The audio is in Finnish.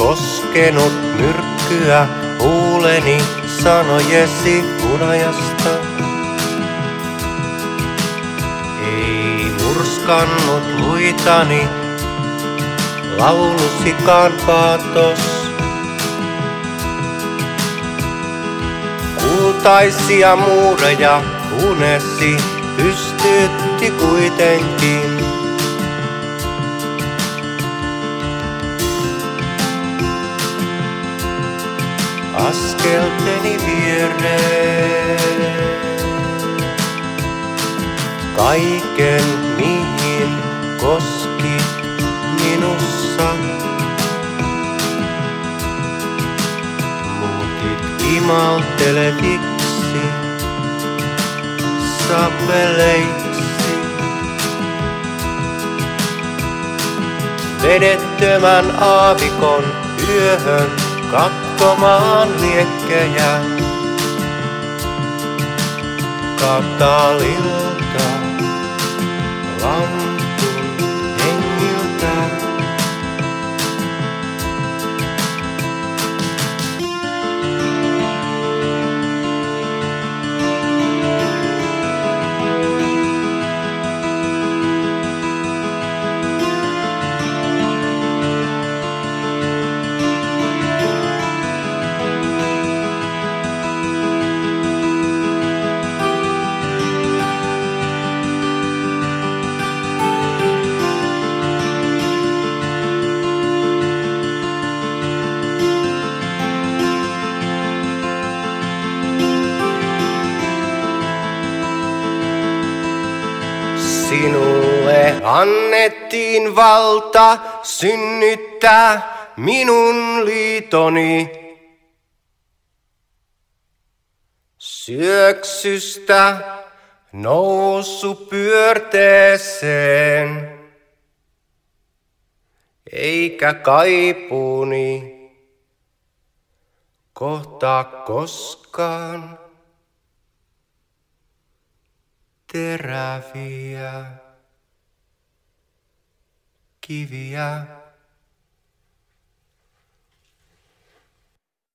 laskenut myrkkyä huuleni sanojesi unajasta. Ei murskannut luitani laulusikaan paatos. Kultaisia muureja unesi pystytti kuitenkin. Askelteni viereen. Kaiken mihin koski minussa. Muutit imalteleviksi sapeleiksi. Vedettömän aavikon yöhön katsomaan liekkejä. Katalilta Sinulle annettiin valta synnyttää minun liitoni. Syöksystä nousu pyörteeseen, eikä kaipuuni kohtaa koskaan terapia kiviä.